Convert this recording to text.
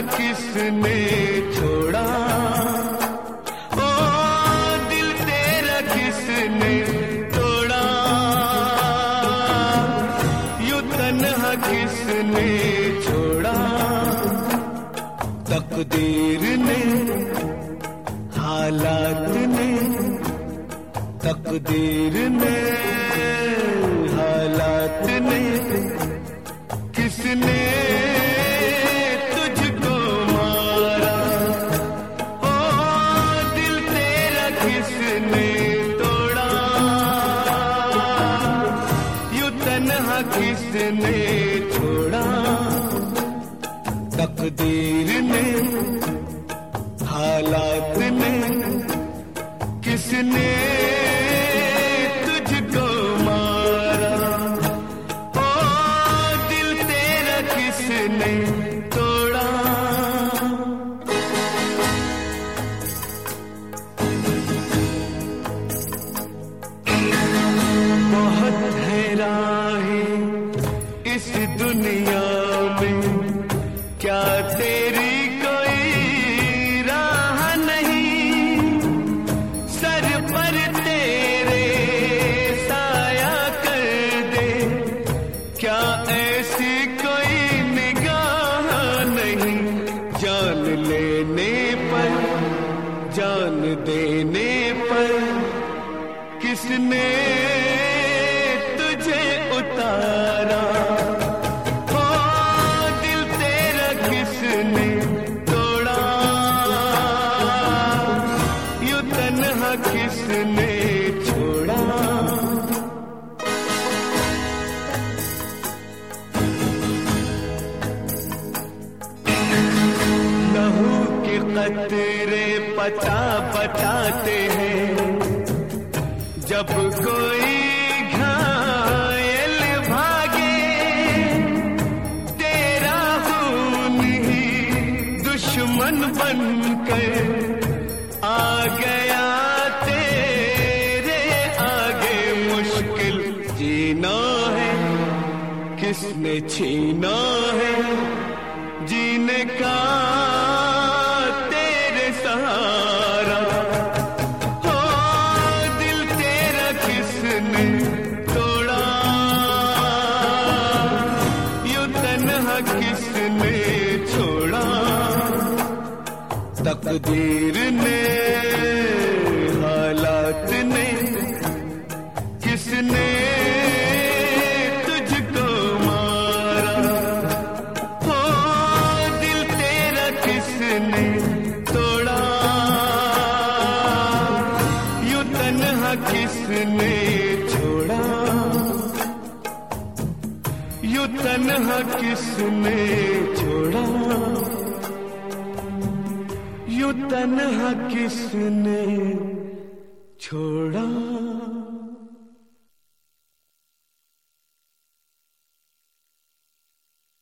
किसने छोड़ा? ओ, दिल तेरा किसने तोड़ा? यू तन्हा किसने छोड़ा? तकदीर ने, हालात ने, तकदीर ने किसने छोड़ा? तकदीर ने हालात ने किसने तुझको मारा? ओ दिल तेरा किसने इस दुनिया में क्या तेरी कोई राह नहीं? सर पर तेरे साया कर दे। क्या ऐसी कोई निगाह नहीं? जान लेने पर, जान देने पर किसने के कतरे पता बताते हैं। जब कोई घायल भागे, तेरा ही दुश्मन बनकर आ गया तेरे आगे। मुश्किल जीना है, किसने छीना है, जीने का तकदीर ने, हालात ने, किसने तुझको मारा? हो दिल तेरा किसने तोड़ा? यू तन्हा किसने छोड़ा? यू तन्हा किसने तन्हा किसने छोड़ा?